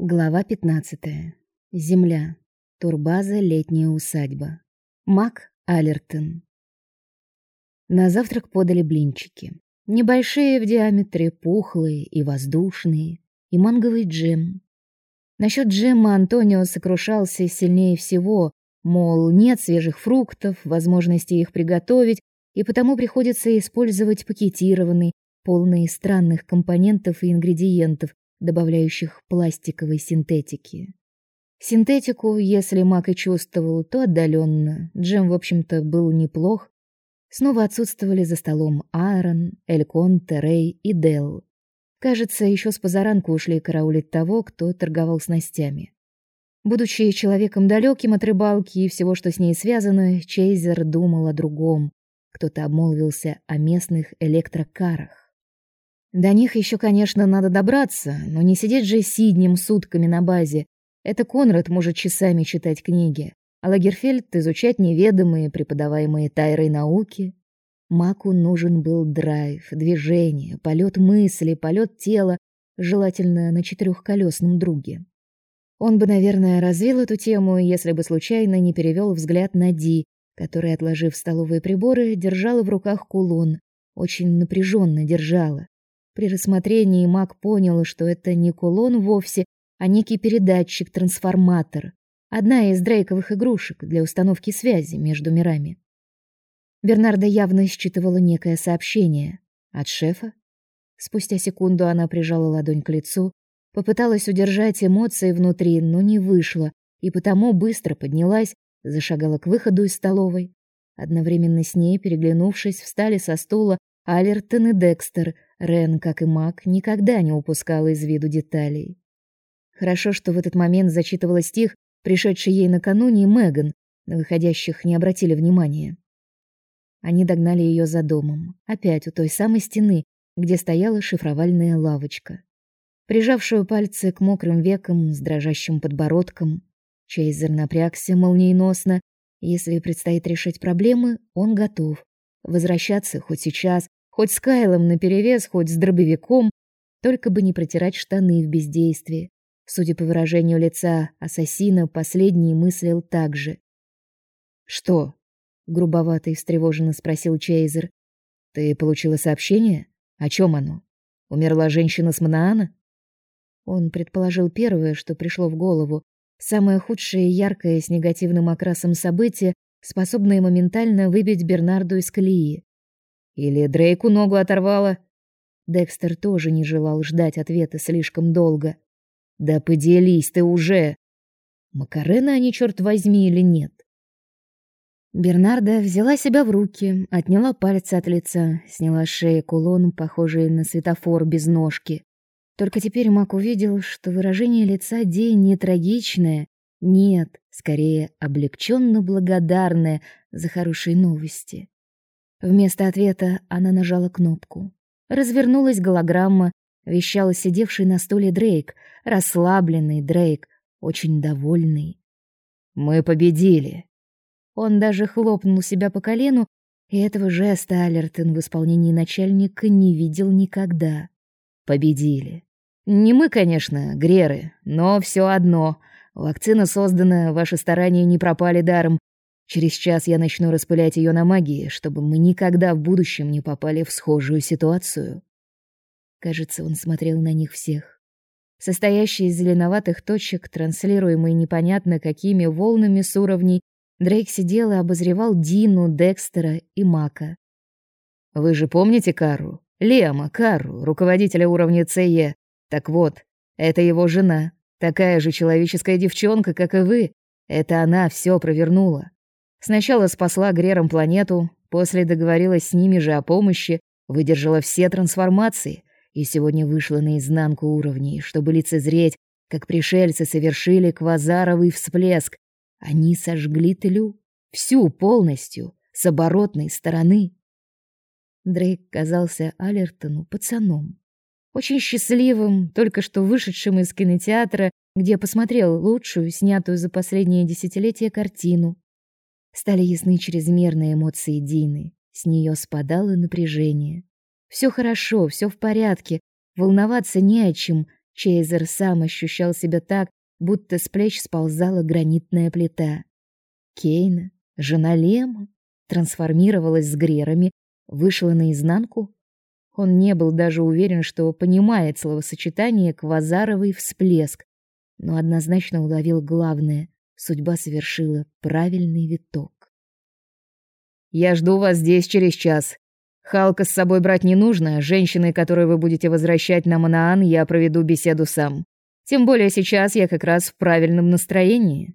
Глава 15. Земля. Турбаза летняя усадьба. Мак Алертон. На завтрак подали блинчики. Небольшие в диаметре, пухлые и воздушные, и манговый джем. Насчет джема Антонио сокрушался сильнее всего, мол, нет свежих фруктов, возможности их приготовить, и потому приходится использовать пакетированный, полный странных компонентов и ингредиентов, добавляющих пластиковой синтетики. Синтетику, если Мак и чувствовал, то отдаленно. Джем, в общем-то, был неплох. Снова отсутствовали за столом Аарон, Элькон, Терей и Дел. Кажется, еще с позаранку ушли караулить того, кто торговал снастями. Будучи человеком далеким от рыбалки и всего, что с ней связано, Чейзер думал о другом. Кто-то обмолвился о местных электрокарах. До них еще, конечно, надо добраться, но не сидеть же сиднем сутками на базе. Это Конрад может часами читать книги, а Лагерфельд изучать неведомые, преподаваемые Тайрой науки. Маку нужен был драйв, движение, полет мысли, полет тела, желательно на четырехколесном друге. Он бы, наверное, развил эту тему, если бы случайно не перевел взгляд на Ди, которая, отложив столовые приборы, держала в руках кулон, очень напряженно держала. При рассмотрении Мак понял, что это не кулон вовсе, а некий передатчик-трансформатор. Одна из Дрейковых игрушек для установки связи между мирами. Бернарда явно считывала некое сообщение от шефа. Спустя секунду она прижала ладонь к лицу, попыталась удержать эмоции внутри, но не вышло, и потому быстро поднялась, зашагала к выходу из столовой. Одновременно с ней, переглянувшись, встали со стула Алертон и Декстер — Рен, как и Мак, никогда не упускала из виду деталей. Хорошо, что в этот момент зачитывала стих, пришедший ей накануне Меган, на выходящих не обратили внимания. Они догнали ее за домом, опять у той самой стены, где стояла шифровальная лавочка. Прижавшую пальцы к мокрым векам с дрожащим подбородком, Чейзер напрягся молниеносно. Если предстоит решить проблемы, он готов. Возвращаться хоть сейчас, Хоть с Кайлом наперевес, хоть с дробовиком, только бы не протирать штаны в бездействии. Судя по выражению лица ассасина, последний мыслил так же. «Что?» — грубовато и встревоженно спросил Чейзер. «Ты получила сообщение? О чем оно? Умерла женщина с Манаана?» Он предположил первое, что пришло в голову. Самое худшее и яркое с негативным окрасом событие, способное моментально выбить Бернарду из колеи. Или Дрейку ногу оторвало? Декстер тоже не желал ждать ответа слишком долго. Да поделись ты уже. Макарена они, черт возьми, или нет? Бернарда взяла себя в руки, отняла пальцы от лица, сняла с шеи кулон, похожий на светофор без ножки. Только теперь Мак увидел, что выражение лица Ди не трагичное, нет, скорее облегченно благодарное за хорошие новости. Вместо ответа она нажала кнопку. Развернулась голограмма, вещал сидевший на стуле Дрейк, расслабленный Дрейк, очень довольный. Мы победили. Он даже хлопнул себя по колену, и этого жеста Алертон в исполнении начальника не видел никогда. Победили. Не мы, конечно, греры, но все одно. Вакцина создана, ваши старания не пропали даром, Через час я начну распылять ее на магии, чтобы мы никогда в будущем не попали в схожую ситуацию. Кажется, он смотрел на них всех. Состоящий из зеленоватых точек, транслируемый непонятно какими волнами с уровней, Дрейк сидел и обозревал Дину, Декстера и Мака. Вы же помните Кару? Лема Кару, руководителя уровня ЦЕ. Так вот, это его жена, такая же человеческая девчонка, как и вы. Это она все провернула. Сначала спасла Грерам планету, после договорилась с ними же о помощи, выдержала все трансформации и сегодня вышла наизнанку уровней, чтобы лицезреть, как пришельцы совершили квазаровый всплеск. Они сожгли тлю, всю полностью, с оборотной стороны. Дрейк казался Алертону пацаном, очень счастливым, только что вышедшим из кинотеатра, где посмотрел лучшую, снятую за последние десятилетия картину. Стали ясны чрезмерные эмоции Дины. С нее спадало напряжение. Все хорошо, все в порядке. Волноваться не о чем. Чейзер сам ощущал себя так, будто с плеч сползала гранитная плита. Кейна, жена Лема, трансформировалась с Грерами, вышла наизнанку. Он не был даже уверен, что понимает словосочетание «квазаровый всплеск», но однозначно уловил главное — судьба совершила правильный виток. «Я жду вас здесь через час. Халка с собой брать не нужно, женщиной, которой вы будете возвращать на Манаан, я проведу беседу сам. Тем более сейчас я как раз в правильном настроении».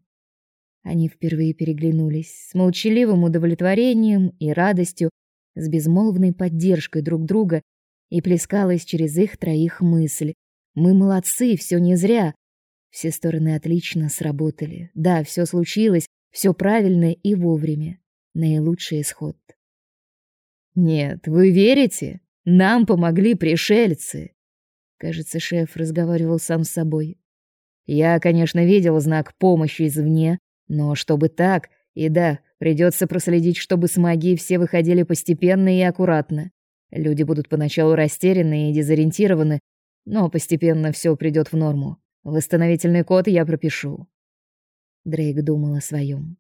Они впервые переглянулись с молчаливым удовлетворением и радостью, с безмолвной поддержкой друг друга, и плескалась через их троих мысль. «Мы молодцы, все не зря. Все стороны отлично сработали. Да, все случилось, все правильно и вовремя. Наилучший исход. Нет, вы верите? Нам помогли пришельцы. Кажется, шеф разговаривал сам с собой. Я, конечно, видел знак помощи извне, но чтобы так, и да, придется проследить, чтобы с магией все выходили постепенно и аккуратно. Люди будут поначалу растеряны и дезориентированы, но постепенно все придет в норму. Восстановительный код я пропишу. Дрейк думал о своем.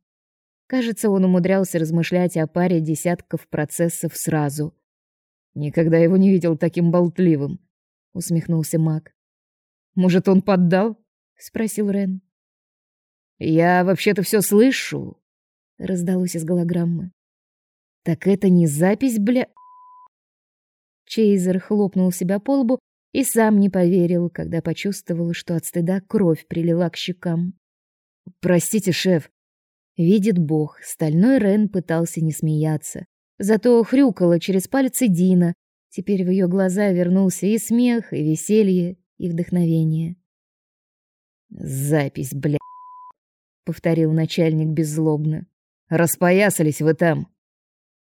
Кажется, он умудрялся размышлять о паре десятков процессов сразу. Никогда его не видел таким болтливым, усмехнулся Мак. Может, он поддал? спросил Рен. Я вообще-то все слышу, раздалось из голограммы. Так это не запись, бля. Чейзер хлопнул себя по лбу и сам не поверил, когда почувствовал, что от стыда кровь прилила к щекам. Простите, шеф. Видит Бог, стальной Рен пытался не смеяться, зато хрюкала через пальцы Дина. Теперь в ее глаза вернулся и смех, и веселье, и вдохновение. Запись, бля, повторил начальник беззлобно. Распоясались вы там.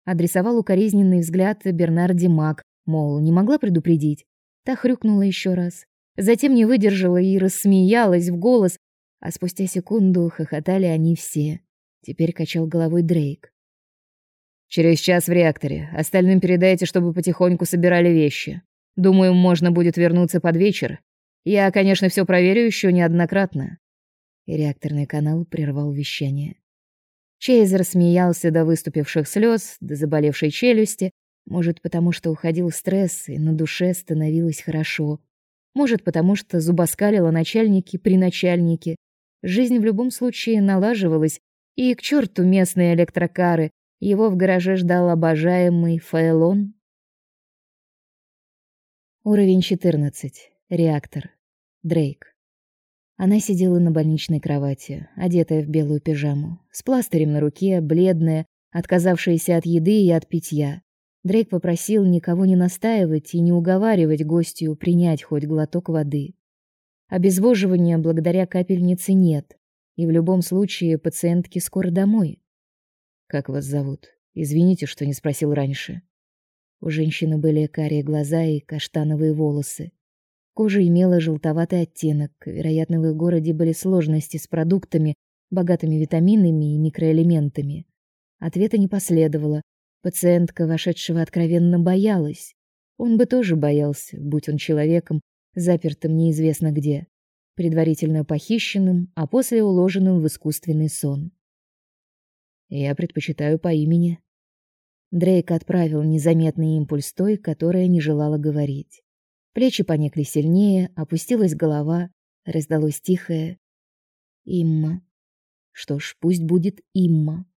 Адресовал укоризненный взгляд Бернарди Мак, мол, не могла предупредить. Та хрюкнула еще раз. Затем не выдержала и рассмеялась в голос, а спустя секунду хохотали они все. Теперь качал головой Дрейк. Через час в реакторе. Остальным передайте, чтобы потихоньку собирали вещи. Думаю, можно будет вернуться под вечер. Я, конечно, все проверю еще неоднократно. И реакторный канал прервал вещание. Чейзер смеялся до выступивших слез, до заболевшей челюсти, может, потому что уходил стресс, и на душе становилось хорошо. Может, потому что зубоскалило начальники при начальнике. Жизнь в любом случае налаживалась, и к черту местные электрокары. Его в гараже ждал обожаемый Файлон. Уровень 14. Реактор. Дрейк. Она сидела на больничной кровати, одетая в белую пижаму, с пластырем на руке, бледная, отказавшаяся от еды и от питья. Дрейк попросил никого не настаивать и не уговаривать гостью принять хоть глоток воды. Обезвоживания благодаря капельнице нет, и в любом случае пациентки скоро домой. Как вас зовут? Извините, что не спросил раньше. У женщины были карие глаза и каштановые волосы. Кожа имела желтоватый оттенок. Вероятно, в их городе были сложности с продуктами, богатыми витаминами и микроэлементами. Ответа не последовало, Пациентка вошедшего откровенно боялась. Он бы тоже боялся, будь он человеком, запертым неизвестно где, предварительно похищенным, а после уложенным в искусственный сон. Я предпочитаю по имени. Дрейк отправил незаметный импульс той, которая не желала говорить. Плечи поникли сильнее, опустилась голова, раздалось тихое «Имма». Что ж, пусть будет Имма.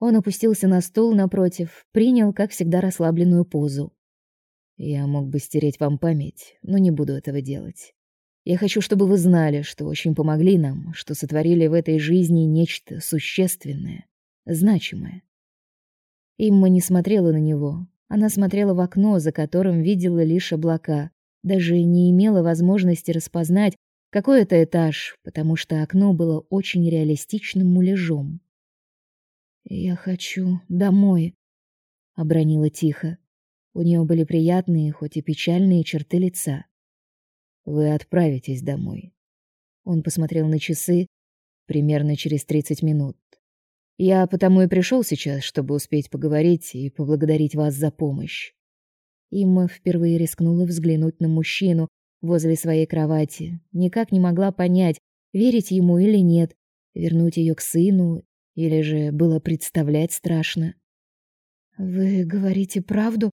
Он опустился на стул напротив, принял, как всегда, расслабленную позу. Я мог бы стереть вам память, но не буду этого делать. Я хочу, чтобы вы знали, что очень помогли нам, что сотворили в этой жизни нечто существенное, значимое. Имма не смотрела на него. Она смотрела в окно, за которым видела лишь облака, даже не имела возможности распознать, какой это этаж, потому что окно было очень реалистичным муляжом. Я хочу домой, обронила тихо. У нее были приятные, хоть и печальные черты лица. Вы отправитесь домой. Он посмотрел на часы примерно через тридцать минут. Я потому и пришел сейчас, чтобы успеть поговорить и поблагодарить вас за помощь. Имма впервые рискнула взглянуть на мужчину, возле своей кровати, никак не могла понять, верить ему или нет, вернуть ее к сыну или же было представлять страшно. Вы говорите правду?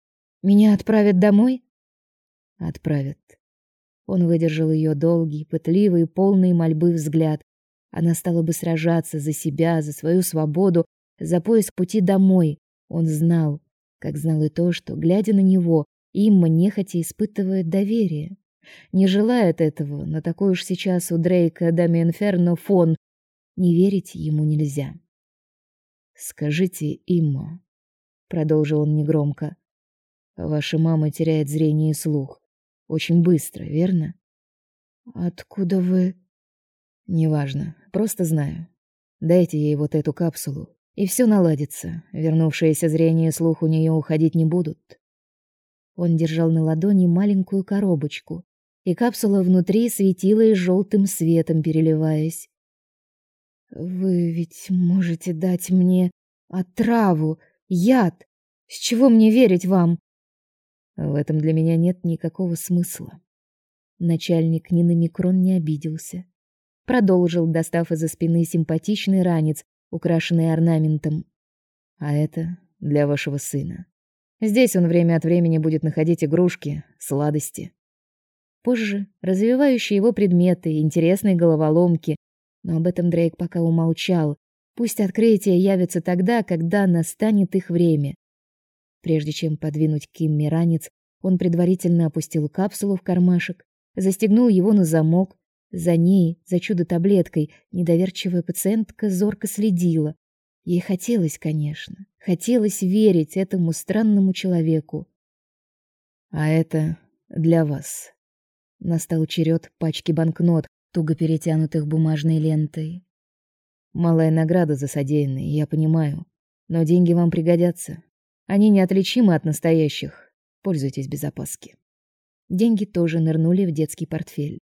Меня отправят домой? Отправят. Он выдержал ее долгий, пытливый, полный мольбы взгляд. Она стала бы сражаться за себя, за свою свободу, за поиск пути домой. Он знал, как знал и то, что, глядя на него, Имма нехотя испытывает доверие. Не желает этого, но такой уж сейчас у Дрейка Дамиенферно фон. Не верить ему нельзя. «Скажите, Имма», — продолжил он негромко, — «ваша мама теряет зрение и слух. Очень быстро, верно?» «Откуда вы...» «Неважно, просто знаю. Дайте ей вот эту капсулу, и все наладится. Вернувшееся зрение и слух у нее уходить не будут. Он держал на ладони маленькую коробочку, и капсула внутри светилась желтым светом, переливаясь. Вы ведь можете дать мне отраву, яд. С чего мне верить вам? В этом для меня нет никакого смысла. Начальник ни на микрон не обиделся. Продолжил, достав из-за спины симпатичный ранец, украшенный орнаментом. А это для вашего сына. Здесь он время от времени будет находить игрушки, сладости. Позже развивающие его предметы, интересные головоломки, но об этом Дрейк пока умолчал. Пусть открытие явится тогда, когда настанет их время. Прежде чем подвинуть Кимми ранец, он предварительно опустил капсулу в кармашек, застегнул его на замок, за ней, за чудо-таблеткой, недоверчивая пациентка зорко следила. Ей хотелось, конечно, хотелось верить этому странному человеку. А это для вас. Настал черед пачки банкнот, туго перетянутых бумажной лентой. Малая награда за содеянное, я понимаю, но деньги вам пригодятся. Они неотличимы от настоящих. Пользуйтесь без опаски. Деньги тоже нырнули в детский портфель.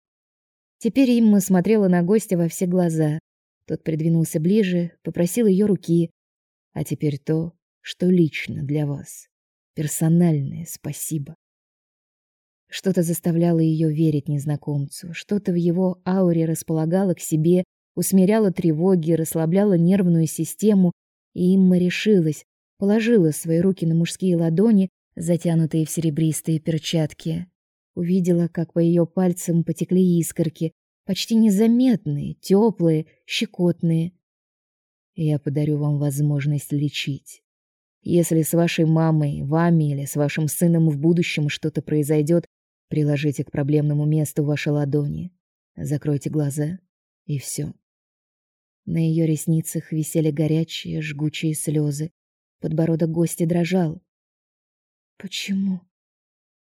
Теперь Имма смотрела на гостя во все глаза. Тот придвинулся ближе, попросил ее руки. А теперь то, что лично для вас. Персональное спасибо. Что-то заставляло ее верить незнакомцу, что-то в его ауре располагало к себе, усмиряло тревоги, расслабляло нервную систему, и Имма решилась, положила свои руки на мужские ладони, затянутые в серебристые перчатки увидела, как по ее пальцам потекли искорки, почти незаметные, теплые, щекотные. Я подарю вам возможность лечить. Если с вашей мамой, вами или с вашим сыном в будущем что-то произойдет, приложите к проблемному месту ваши ладони, закройте глаза и все. На ее ресницах висели горячие, жгучие слезы. Подбородок гостя дрожал. Почему?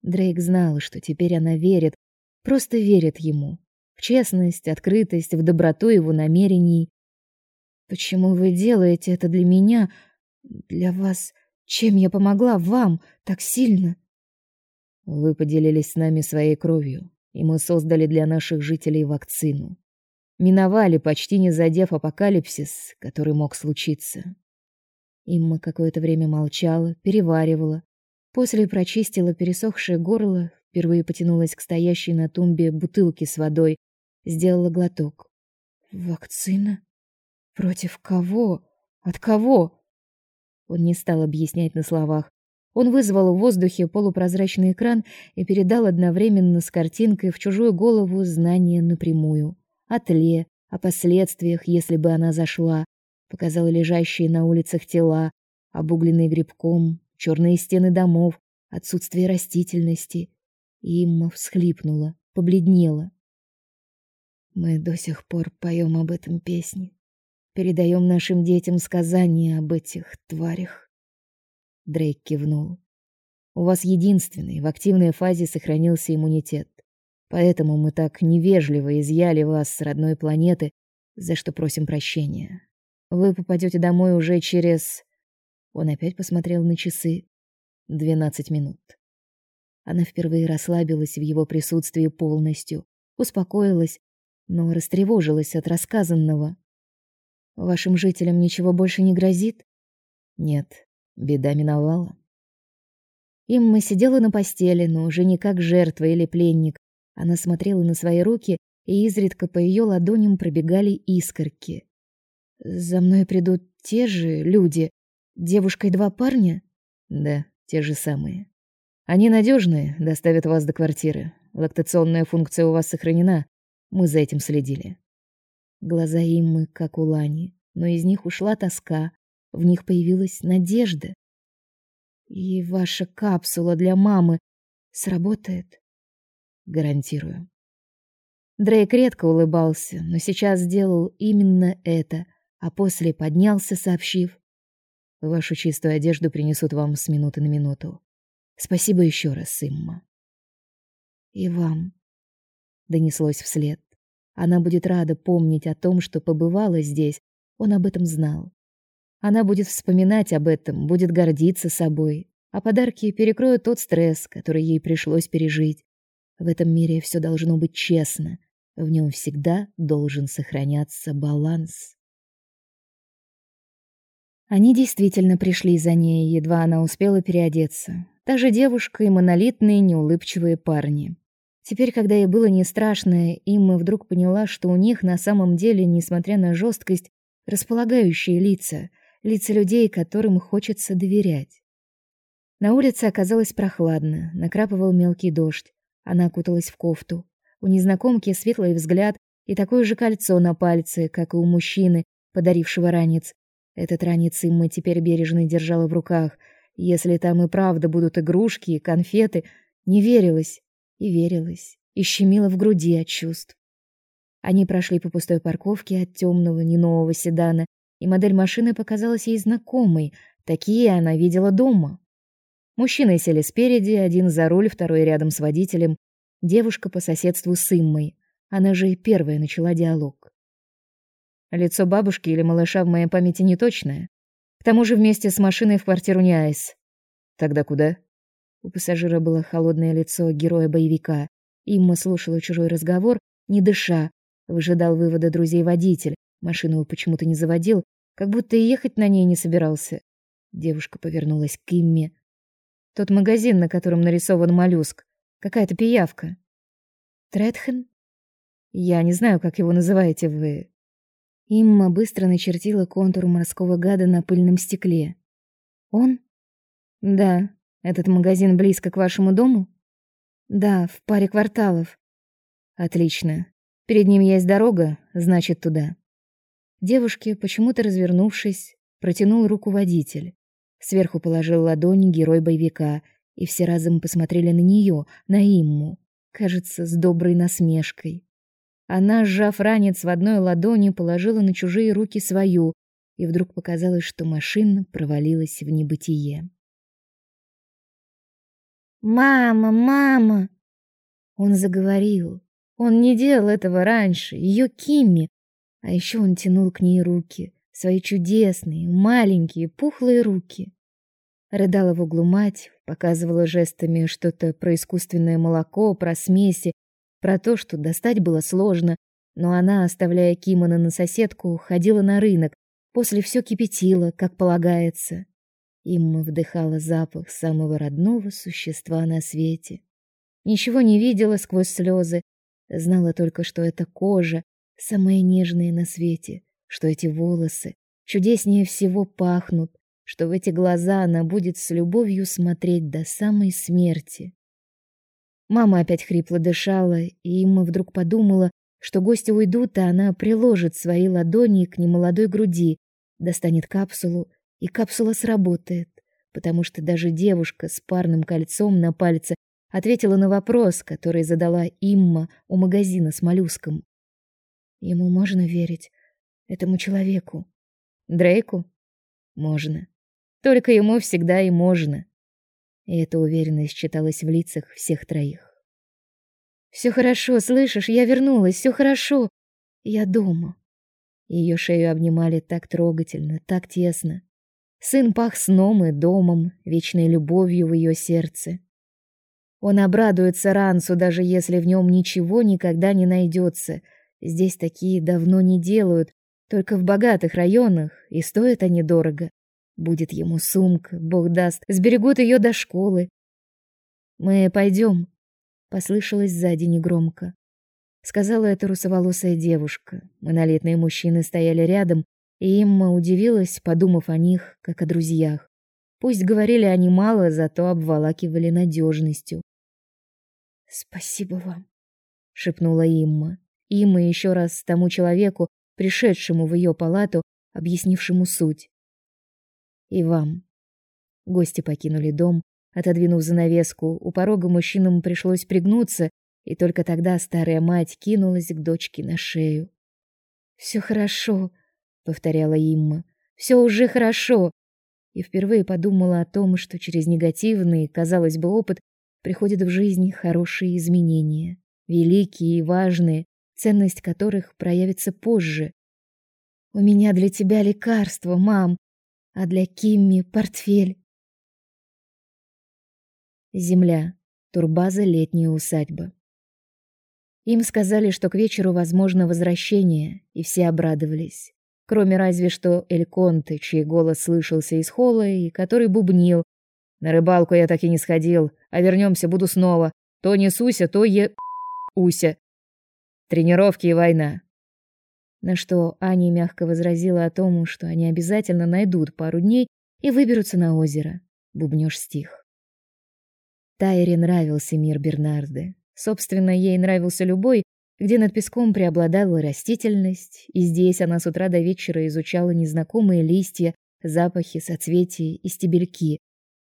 Дрейк знал, что теперь она верит, просто верит ему. В честность, открытость, в доброту его намерений. Почему вы делаете это для меня, для вас? Чем я помогла вам так сильно? Вы поделились с нами своей кровью, и мы создали для наших жителей вакцину. Миновали, почти не задев апокалипсис, который мог случиться. Имма какое-то время молчала, переваривала, После прочистила пересохшее горло, впервые потянулась к стоящей на тумбе бутылке с водой, сделала глоток. Вакцина? Против кого? От кого? Он не стал объяснять на словах. Он вызвал в воздухе полупрозрачный экран и передал одновременно с картинкой в чужую голову знания напрямую. О тле, о последствиях, если бы она зашла. Показал лежащие на улицах тела, обугленные грибком, черные стены домов, отсутствие растительности. Имма всхлипнула, побледнела. Мы до сих пор поем об этом песни, передаем нашим детям сказания об этих тварях. Дрейк кивнул. У вас единственный в активной фазе сохранился иммунитет. Поэтому мы так невежливо изъяли вас с родной планеты, за что просим прощения. Вы попадете домой уже через он опять посмотрел на часы. Двенадцать минут. Она впервые расслабилась в его присутствии полностью, успокоилась, но растревожилась от рассказанного. Вашим жителям ничего больше не грозит? Нет, беда миновала. Имма сидела на постели, но уже не как жертва или пленник, Она смотрела на свои руки, и изредка по ее ладоням пробегали искорки. За мной придут те же люди, девушка и два парня? Да, те же самые. Они надежные, доставят вас до квартиры. Лактационная функция у вас сохранена. Мы за этим следили. Глаза Иммы как у Лани, но из них ушла тоска, в них появилась надежда. И ваша капсула для мамы сработает, гарантирую. Дрейк редко улыбался, но сейчас сделал именно это, а после поднялся, сообщив: "Вашу чистую одежду принесут вам с минуты на минуту. Спасибо еще раз, Имма". "И вам", донеслось вслед. Она будет рада помнить о том, что побывала здесь. Он об этом знал. Она будет вспоминать об этом, будет гордиться собой, а подарки перекроют тот стресс, который ей пришлось пережить. В этом мире все должно быть честно, в нем всегда должен сохраняться баланс. Они действительно пришли за ней, едва она успела переодеться. Та же девушка и монолитные неулыбчивые парни. Теперь, когда ей было не страшно, Имма вдруг поняла, что у них на самом деле, несмотря на жесткость, располагающие лица, лица людей, которым хочется доверять. На улице оказалось прохладно, накрапывал мелкий дождь. Она окуталась в кофту. У незнакомки светлый взгляд и такое же кольцо на пальце, как и у мужчины, подарившего ранец. Этот ранец Имма теперь бережно держала в руках. Если там и правда будут игрушки и конфеты, не верилось. И верилось, и щемило в груди от чувств. Они прошли по пустой парковке от темного, не нового седана, и модель машины показалась ей знакомой. Такие она видела дома. Мужчины сели спереди, один за руль, второй рядом с водителем, девушка по соседству с Иммой. Она же и первая начала диалог. Лицо бабушки или малыша в моей памяти не точное. К тому же вместе с машиной в квартиру не айс. Тогда куда? У пассажира было холодное лицо героя-боевика. Имма слушала чужой разговор, не дыша. Выжидал вывода друзей водитель. Машину почему-то не заводил, как будто и ехать на ней не собирался. Девушка повернулась к Имме. Тот магазин, на котором нарисован моллюск. Какая-то пиявка. Тредхен? Я не знаю, как его называете вы. Имма быстро начертила контур морского гада на пыльном стекле. Он? Да. Этот магазин близко к вашему дому? Да, в паре кварталов. Отлично. Перед ним есть дорога, значит, туда. Девушке, почему-то развернувшись, протянул руку водитель. Сверху положил ладонь герой боевика и все разом посмотрели на нее, на Имму, кажется, с доброй насмешкой. Она, сжав ранец в одной ладони, положила на чужие руки свою, и вдруг показалось, что машина провалилась в небытие. «Мама, мама!» Он заговорил. Он не делал этого раньше, ее Кимми. А еще он тянул к ней руки, свои чудесные, маленькие, пухлые руки. Рыдала в углу мать, показывала жестами что-то про искусственное молоко, про смеси, про то, что достать было сложно, но она, оставляя Кимона на соседку, ходила на рынок, после все кипятила, как полагается. Имма вдыхала запах самого родного существа на свете. Ничего не видела сквозь слезы, знала только, что это кожа, самая нежная на свете, что эти волосы чудеснее всего пахнут, что в эти глаза она будет с любовью смотреть до самой смерти. Мама опять хрипло дышала, и Имма вдруг подумала, что гости уйдут, а она приложит свои ладони к немолодой груди, достанет капсулу, и капсула сработает, потому что даже девушка с парным кольцом на пальце ответила на вопрос, который задала Имма у магазина с моллюском. Ему можно верить, этому человеку. Дрейку? Можно. Только ему всегда и можно. И эта уверенность читалась в лицах всех троих. Все хорошо, слышишь? Я вернулась, все хорошо. Я дома. Ее шею обнимали так трогательно, так тесно. Сын пах сном и домом, вечной любовью в ее сердце. Он обрадуется Рансу, даже если в нем ничего никогда не найдется. Здесь такие давно не делают, только в богатых районах, и стоят они дорого. Будет ему сумка, Бог даст, сберегут ее до школы. Мы пойдем, послышалось сзади негромко. Сказала это русоволосая девушка. Монолетные мужчины стояли рядом, и Имма удивилась, подумав о них, как о друзьях. Пусть говорили они мало, зато обволакивали надежностью. «Спасибо вам», — шепнула Имма. Имма еще раз тому человеку, пришедшему в ее палату, объяснившему суть. «И вам». Гости покинули дом, отодвинув занавеску. У порога мужчинам пришлось пригнуться, и только тогда старая мать кинулась к дочке на шею. «Все хорошо», — повторяла Имма. «Все уже хорошо». И впервые подумала о том, что через негативный, казалось бы, опыт приходят в жизнь хорошие изменения, великие и важные, ценность которых проявится позже. У меня для тебя лекарство, мам, а для Кимми портфель. Земля. Турбаза летняя усадьба. Им сказали, что к вечеру возможно возвращение, и все обрадовались. Кроме разве что Эльконте, чей голос слышался из холла и который бубнил. «На рыбалку я так и не сходил, а вернемся буду снова. То не суся, то е... уся. Тренировки и война». На что Аня мягко возразила о том, что они обязательно найдут пару дней и выберутся на озеро. Бубнёж стих. Тайре нравился мир Бернарды. Собственно, ей нравился любой, где над песком преобладала растительность, и здесь она с утра до вечера изучала незнакомые листья, запахи, соцветия и стебельки.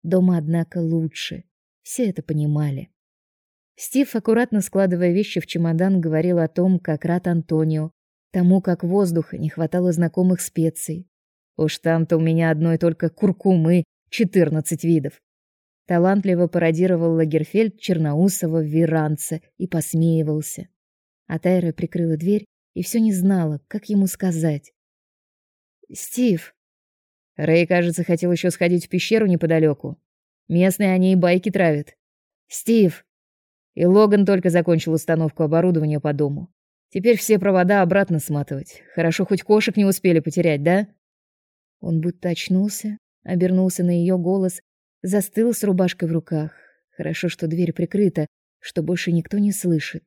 Дома, однако, лучше. Все это понимали. Стив, аккуратно складывая вещи в чемодан, говорил о том, как рад Антонио, тому, как воздуха не хватало знакомых специй. Уж там-то у меня одной только куркумы, четырнадцать видов талантливо пародировал Лагерфельд Черноусова в Веранце и посмеивался. А Тайра прикрыла дверь и все не знала, как ему сказать. «Стив!» Рэй, кажется, хотел еще сходить в пещеру неподалеку. Местные они и байки травят. «Стив!» И Логан только закончил установку оборудования по дому. Теперь все провода обратно сматывать. Хорошо, хоть кошек не успели потерять, да? Он будто очнулся, обернулся на ее голос Застыл с рубашкой в руках. Хорошо, что дверь прикрыта, что больше никто не слышит.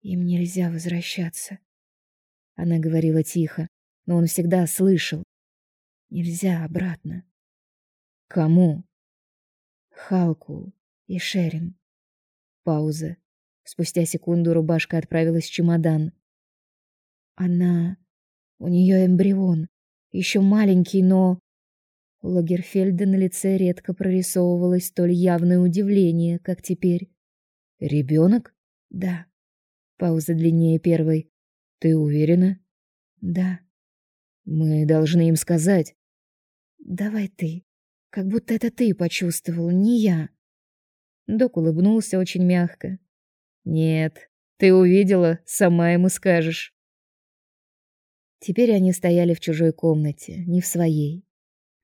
Им нельзя возвращаться. Она говорила тихо, но он всегда слышал. Нельзя обратно. Кому? Халку и Шерин. Пауза. Спустя секунду рубашка отправилась в чемодан. Она... У нее эмбрион. Еще маленький, но... У Лагерфельда на лице редко прорисовывалось столь явное удивление, как теперь. Ребенок? Да. Пауза длиннее первой. Ты уверена? Да. Мы должны им сказать. Давай ты. Как будто это ты почувствовал, не я. Док улыбнулся очень мягко. Нет, ты увидела, сама ему скажешь. Теперь они стояли в чужой комнате, не в своей.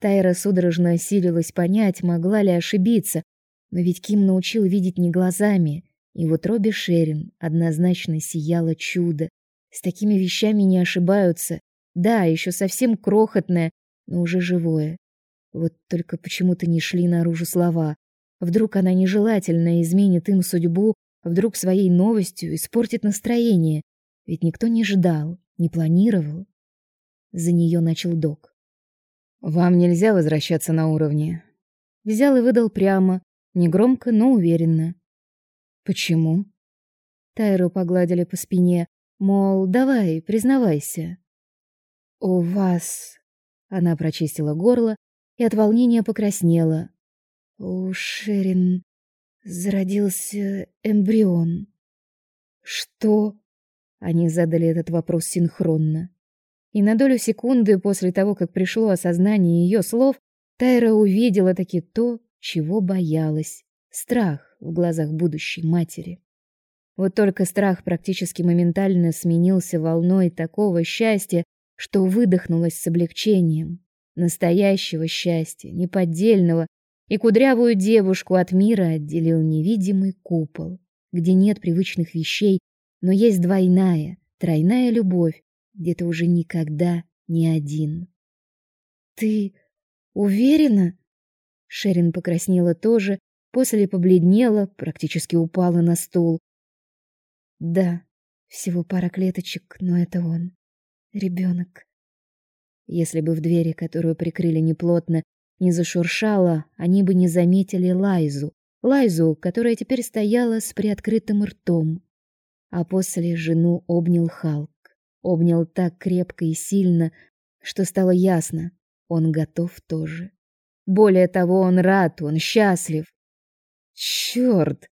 Тайра судорожно осилилась понять, могла ли ошибиться, но ведь Ким научил видеть не глазами, и вот Робби Шерин однозначно сияло чудо. С такими вещами не ошибаются. Да, еще совсем крохотное, но уже живое. Вот только почему-то не шли наружу слова. Вдруг она нежелательно изменит им судьбу, вдруг своей новостью испортит настроение. Ведь никто не ждал, не планировал. За нее начал док. Вам нельзя возвращаться на уровне. Взял и выдал прямо, негромко, но уверенно. Почему? Тайру погладили по спине, мол, давай, признавайся. У вас Она прочистила горло и от волнения покраснела. У Шерин зародился эмбрион. Что? Они задали этот вопрос синхронно. И на долю секунды после того, как пришло осознание ее слов, Тайра увидела таки то, чего боялась страх в глазах будущей матери. Вот только страх практически моментально сменился волной такого счастья, что выдохнулась с облегчением. Настоящего счастья, неподдельного, и кудрявую девушку от мира отделил невидимый купол, где нет привычных вещей, но есть двойная, тройная любовь, где ты уже никогда не один. Ты уверена? Шерин покраснела тоже, после побледнела, практически упала на стул. Да, всего пара клеточек, но это он. Ребенок. Если бы в двери, которую прикрыли неплотно, не зашуршало, они бы не заметили Лайзу. Лайзу, которая теперь стояла с приоткрытым ртом. А после жену обнял Халк. Обнял так крепко и сильно, что стало ясно, он готов тоже. Более того, он рад, он счастлив. Черт!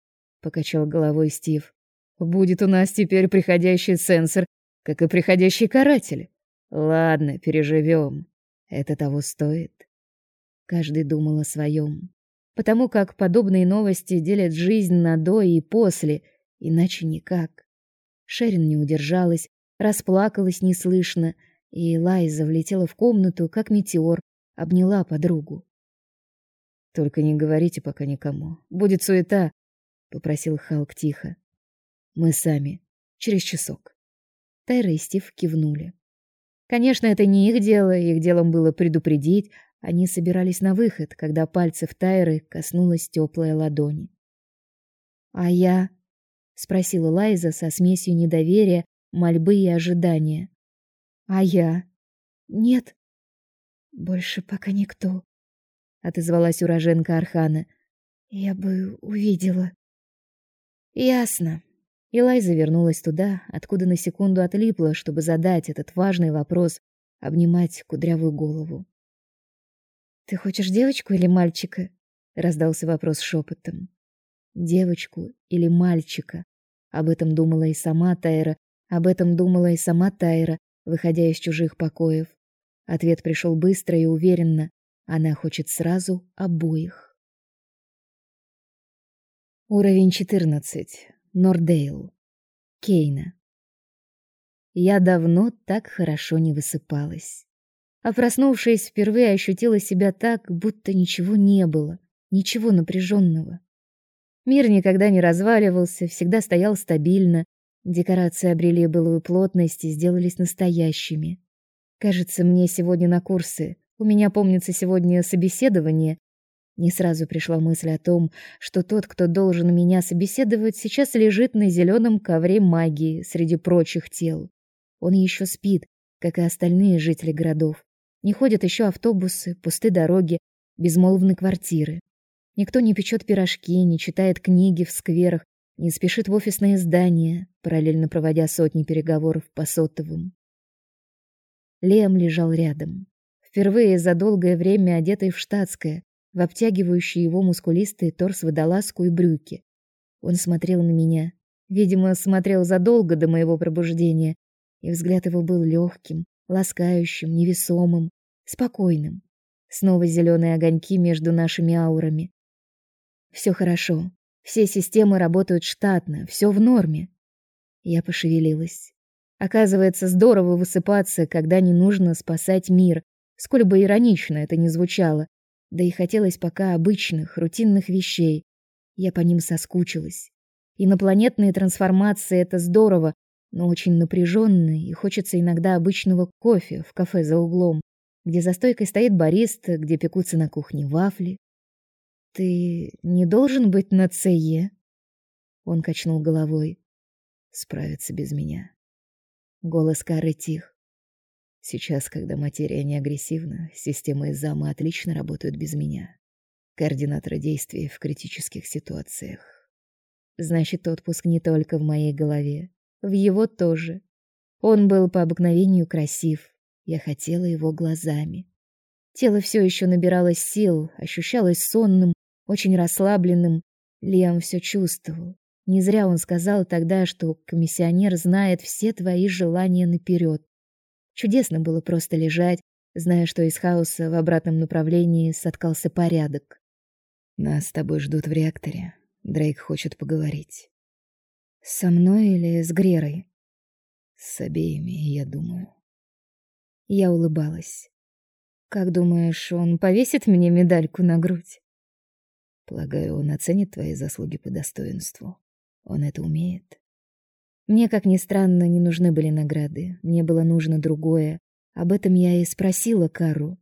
покачал головой Стив. Будет у нас теперь приходящий сенсор, как и приходящий каратель. Ладно, переживем. Это того стоит. Каждый думал о своем. Потому как подобные новости делят жизнь на до и после, иначе никак. Шерин не удержалась, расплакалась неслышно, и Лайза влетела в комнату, как метеор, обняла подругу. Только не говорите пока никому. Будет суета, попросил Халк тихо. Мы сами через часок. Тайра и Стив кивнули. Конечно, это не их дело, их делом было предупредить. Они собирались на выход, когда пальцев Тайры коснулась теплая ладони. А я спросила Лайза со смесью недоверия, мольбы и ожидания. А я? Нет. Больше пока никто, отозвалась уроженка Архана. Я бы увидела. Ясно. Илайза вернулась туда, откуда на секунду отлипла, чтобы задать этот важный вопрос, обнимать кудрявую голову. Ты хочешь девочку или мальчика? раздался вопрос шепотом. Девочку или мальчика? Об этом думала и сама Тайра, об этом думала и сама Тайра, выходя из чужих покоев. Ответ пришел быстро и уверенно. Она хочет сразу обоих. Уровень 14. Нордейл. Кейна. Я давно так хорошо не высыпалась. А проснувшись, впервые ощутила себя так, будто ничего не было, ничего напряженного. Мир никогда не разваливался, всегда стоял стабильно. Декорации обрели былую плотность и сделались настоящими. Кажется, мне сегодня на курсы. У меня, помнится, сегодня собеседование. Не сразу пришла мысль о том, что тот, кто должен меня собеседовать, сейчас лежит на зеленом ковре магии среди прочих тел. Он еще спит, как и остальные жители городов. Не ходят еще автобусы, пусты дороги, безмолвны квартиры. Никто не печет пирожки, не читает книги в скверах, не спешит в офисные здания, параллельно проводя сотни переговоров по сотовым. Лем лежал рядом, впервые за долгое время одетый в штатское, в обтягивающие его мускулистый торс водолазку и брюки. Он смотрел на меня, видимо, смотрел задолго до моего пробуждения, и взгляд его был легким, ласкающим, невесомым, спокойным. Снова зеленые огоньки между нашими аурами. Все хорошо. Все системы работают штатно, все в норме. Я пошевелилась. Оказывается, здорово высыпаться, когда не нужно спасать мир, сколь бы иронично это ни звучало. Да и хотелось пока обычных, рутинных вещей. Я по ним соскучилась. Инопланетные трансформации это здорово, но очень напряженно, и хочется иногда обычного кофе в кафе за углом, где за стойкой стоит бариста, где пекутся на кухне вафли, ты не должен быть на ЦЕ? Он качнул головой. Справиться без меня. Голос Кары тих. Сейчас, когда материя не агрессивна, системы зама отлично работают без меня. Координаторы действий в критических ситуациях. Значит, отпуск не только в моей голове, в его тоже. Он был по обыкновению красив. Я хотела его глазами. Тело все еще набирало сил, ощущалось сонным, очень расслабленным. Лиам все чувствовал. Не зря он сказал тогда, что комиссионер знает все твои желания наперед. Чудесно было просто лежать, зная, что из хаоса в обратном направлении соткался порядок. Нас с тобой ждут в реакторе. Дрейк хочет поговорить. Со мной или с Грерой? С обеими, я думаю. Я улыбалась. Как думаешь, он повесит мне медальку на грудь? Полагаю, он оценит твои заслуги по достоинству. Он это умеет. Мне, как ни странно, не нужны были награды. Мне было нужно другое. Об этом я и спросила Кару.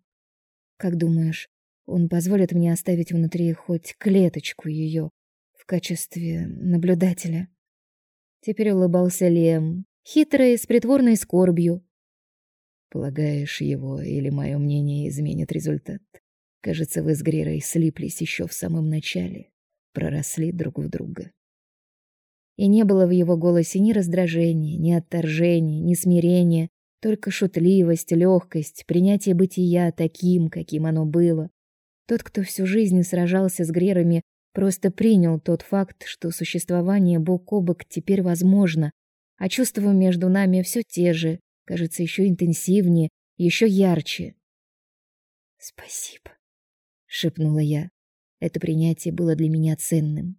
Как думаешь, Он позволит мне оставить внутри хоть клеточку ее в качестве наблюдателя. Теперь улыбался Лем, хитрый, с притворной скорбью. Полагаешь, его или мое мнение изменит результат? Кажется, вы с Грерой слиплись еще в самом начале, проросли друг в друга. И не было в его голосе ни раздражения, ни отторжения, ни смирения, только шутливость, легкость, принятие бытия таким, каким оно было. Тот, кто всю жизнь сражался с Грерами, просто принял тот факт, что существование бок о бок теперь возможно, а чувства между нами все те же, кажется, еще интенсивнее, еще ярче. Спасибо, шепнула я. Это принятие было для меня ценным.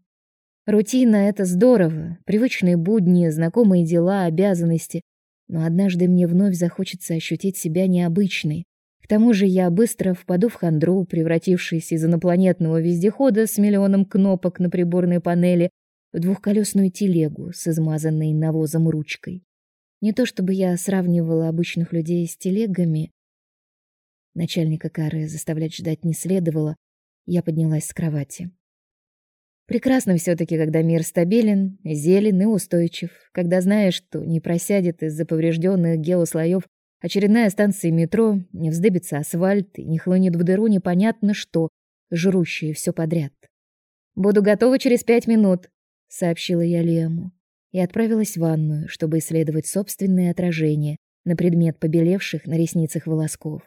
Рутина это здорово, привычные будни, знакомые дела, обязанности, но однажды мне вновь захочется ощутить себя необычной. К тому же я быстро впаду в хандру, превратившись из инопланетного вездехода с миллионом кнопок на приборной панели в двухколесную телегу с измазанной навозом ручкой. Не то чтобы я сравнивала обычных людей с телегами. Начальника кары заставлять ждать не следовало. Я поднялась с кровати. Прекрасно все таки когда мир стабилен, зелен и устойчив, когда знаешь, что не просядет из-за поврежденных геослоев очередная станция метро, не вздыбится асфальт и не хлынет в дыру непонятно что, жрущее все подряд. Буду готова через пять минут, сообщила я Лему и отправилась в ванную, чтобы исследовать собственное отражение на предмет побелевших на ресницах волосков.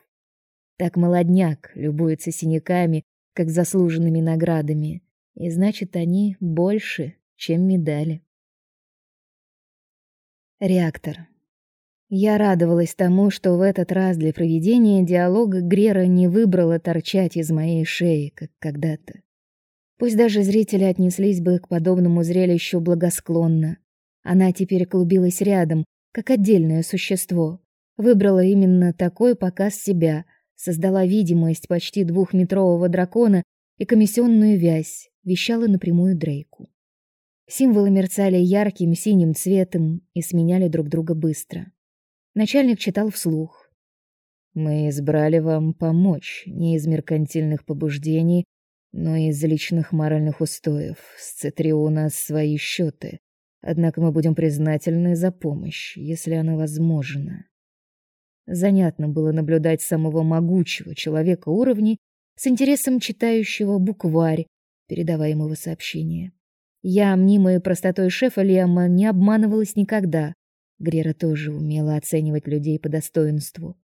Так молодняк любуется синяками, как заслуженными наградами, и значит, они больше, чем медали. Реактор. Я радовалась тому, что в этот раз для проведения диалога Грера не выбрала торчать из моей шеи, как когда-то. Пусть даже зрители отнеслись бы к подобному зрелищу благосклонно, она теперь клубилась рядом, как отдельное существо. Выбрала именно такой показ себя, создала видимость почти двухметрового дракона и комиссионную вязь, вещала напрямую Дрейку. Символы мерцали ярким синим цветом и сменяли друг друга быстро. Начальник читал вслух. Мы избрали вам помочь не из меркантильных побуждений, но из личных моральных устоев. С нас свои счеты. Однако мы будем признательны за помощь, если она возможна. Занятно было наблюдать самого могучего человека уровней с интересом читающего букварь передаваемого сообщения. Я, мнимой простотой шефа Лема, не обманывалась никогда. Грера тоже умела оценивать людей по достоинству.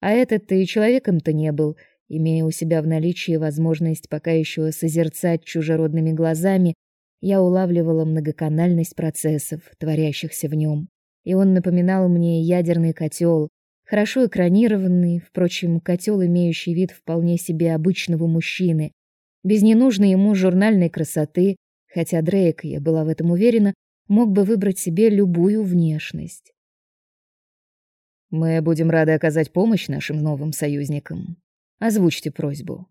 А этот и человеком-то не был, имея у себя в наличии возможность пока еще созерцать чужеродными глазами я улавливала многоканальность процессов, творящихся в нем, и он напоминал мне ядерный котел, хорошо экранированный, впрочем, котел, имеющий вид вполне себе обычного мужчины, без ненужной ему журнальной красоты, хотя Дрейк, я была в этом уверена, мог бы выбрать себе любую внешность. Мы будем рады оказать помощь нашим новым союзникам. Озвучьте просьбу.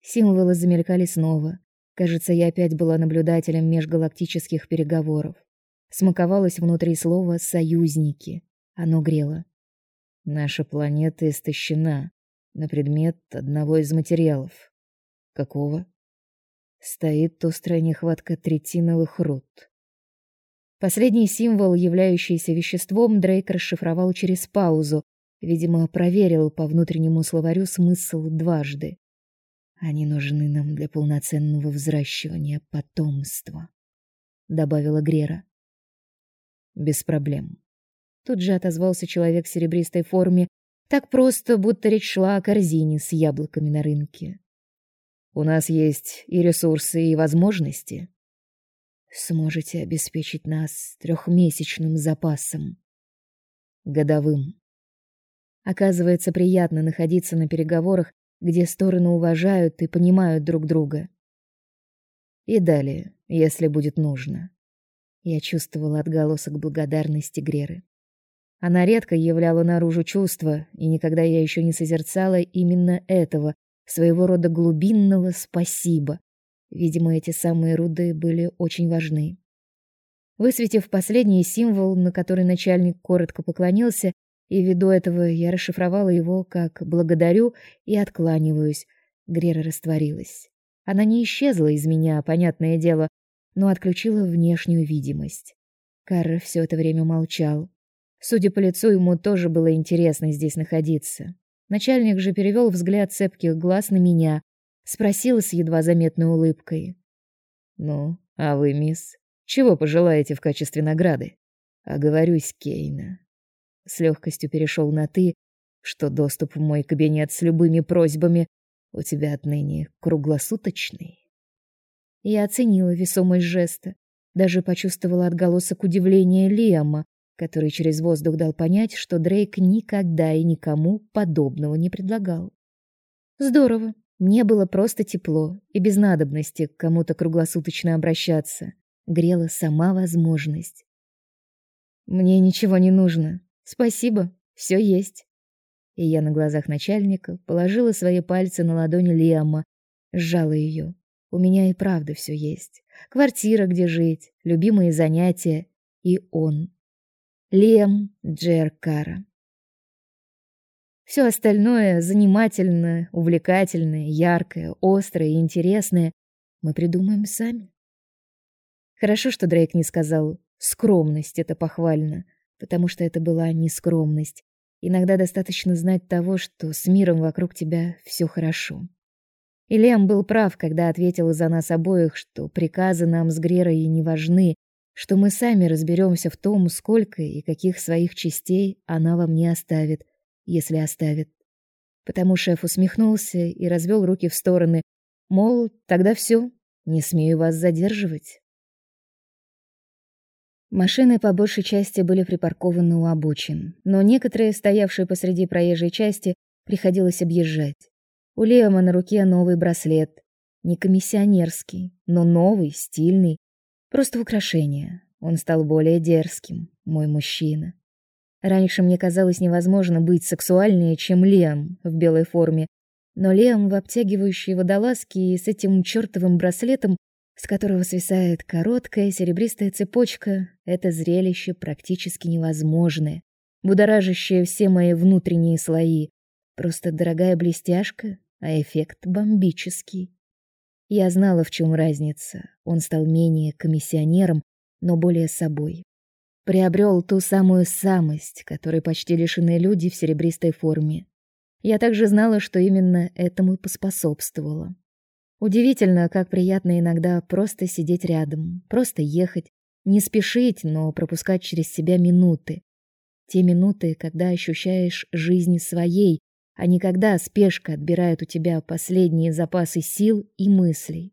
Символы замелькали снова. Кажется, я опять была наблюдателем межгалактических переговоров. Смаковалась внутри слова «союзники». Оно грело. Наша планета истощена на предмет одного из материалов. Какого? Стоит острая нехватка третиновых руд. Последний символ, являющийся веществом, Дрейк расшифровал через паузу, видимо, проверил по внутреннему словарю смысл дважды. Они нужны нам для полноценного взращивания потомства, добавила Грера. Без проблем. Тут же отозвался человек в серебристой форме, так просто, будто речь шла о корзине с яблоками на рынке. У нас есть и ресурсы, и возможности. Сможете обеспечить нас трехмесячным запасом, годовым. Оказывается, приятно находиться на переговорах где стороны уважают и понимают друг друга. И далее, если будет нужно. Я чувствовала отголосок благодарности Греры. Она редко являла наружу чувства, и никогда я еще не созерцала именно этого, своего рода глубинного спасибо. Видимо, эти самые руды были очень важны. Высветив последний символ, на который начальник коротко поклонился, и ввиду этого я расшифровала его как «благодарю» и «откланиваюсь», Грера растворилась. Она не исчезла из меня, понятное дело, но отключила внешнюю видимость. Карр все это время молчал. Судя по лицу, ему тоже было интересно здесь находиться. Начальник же перевел взгляд цепких глаз на меня, спросил с едва заметной улыбкой: "Ну, а вы, мисс, чего пожелаете в качестве награды?" "Оговорюсь, Кейна". С легкостью перешел на ты, что доступ в мой кабинет с любыми просьбами у тебя отныне круглосуточный. Я оценила весомость жеста, даже почувствовала отголосок удивления Лиама, который через воздух дал понять, что Дрейк никогда и никому подобного не предлагал. Здорово. Мне было просто тепло и без надобности к кому-то круглосуточно обращаться. Грела сама возможность. Мне ничего не нужно. Спасибо, все есть. И я на глазах начальника положила свои пальцы на ладонь Лиама, сжала ее. У меня и правда все есть. Квартира, где жить, любимые занятия и он. Лем Джеркара. Все остальное занимательное, увлекательное, яркое, острое и интересное мы придумаем сами. Хорошо, что Дрейк не сказал «скромность — это похвально», потому что это была не скромность. Иногда достаточно знать того, что с миром вокруг тебя все хорошо. И Лем был прав, когда ответил за нас обоих, что приказы нам с Грерой не важны, что мы сами разберемся в том, сколько и каких своих частей она вам не оставит, если оставит. Потому шеф усмехнулся и развел руки в стороны, мол, тогда все, не смею вас задерживать. Машины по большей части были припаркованы у обочин, но некоторые, стоявшие посреди проезжей части, приходилось объезжать. У Леома на руке новый браслет, не комиссионерский, но новый, стильный, Просто украшение. Он стал более дерзким, мой мужчина. Раньше мне казалось невозможно быть сексуальнее, чем Лем в белой форме, но Лем в обтягивающей водолазке и с этим чертовым браслетом, с которого свисает короткая серебристая цепочка, это зрелище практически невозможное, будоражащее все мои внутренние слои. Просто дорогая блестяшка, а эффект бомбический. Я знала, в чем разница. Он стал менее комиссионером, но более собой. Приобрел ту самую самость, которой почти лишены люди в серебристой форме. Я также знала, что именно этому поспособствовало. Удивительно, как приятно иногда просто сидеть рядом, просто ехать, не спешить, но пропускать через себя минуты. Те минуты, когда ощущаешь жизнь своей, а не когда спешка отбирает у тебя последние запасы сил и мыслей.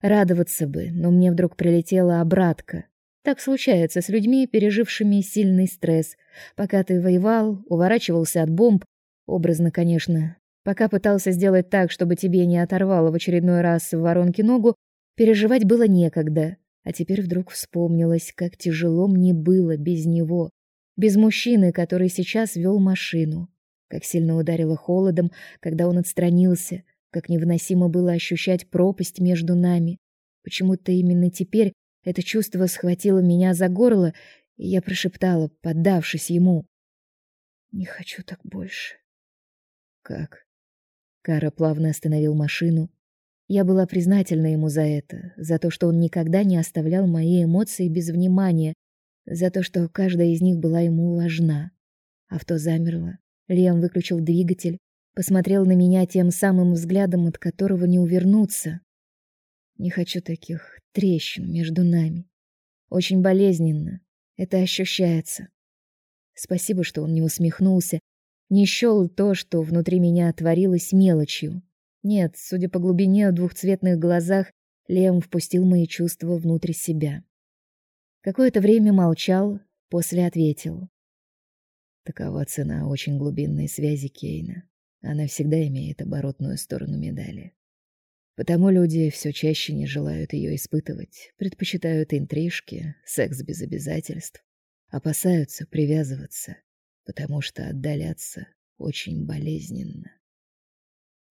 Радоваться бы, но мне вдруг прилетела обратка. Так случается с людьми, пережившими сильный стресс. Пока ты воевал, уворачивался от бомб, образно, конечно, пока пытался сделать так, чтобы тебе не оторвало в очередной раз в воронке ногу, переживать было некогда. А теперь вдруг вспомнилось, как тяжело мне было без него, без мужчины, который сейчас вел машину. Как сильно ударило холодом, когда он отстранился, как невыносимо было ощущать пропасть между нами. Почему-то именно теперь это чувство схватило меня за горло, и я прошептала, поддавшись ему: "Не хочу так больше". Как? Кара плавно остановил машину. Я была признательна ему за это, за то, что он никогда не оставлял мои эмоции без внимания, за то, что каждая из них была ему важна. Авто замерло. Лем выключил двигатель, посмотрел на меня тем самым взглядом, от которого не увернуться. Не хочу таких трещин между нами. Очень болезненно. Это ощущается. Спасибо, что он не усмехнулся, не счёл то, что внутри меня творилось мелочью. Нет, судя по глубине в двухцветных глазах, Лем впустил мои чувства внутрь себя. Какое-то время молчал, после ответил: Такова цена очень глубинной связи Кейна. Она всегда имеет оборотную сторону медали. Потому люди все чаще не желают ее испытывать, предпочитают интрижки, секс без обязательств, опасаются привязываться, потому что отдаляться очень болезненно.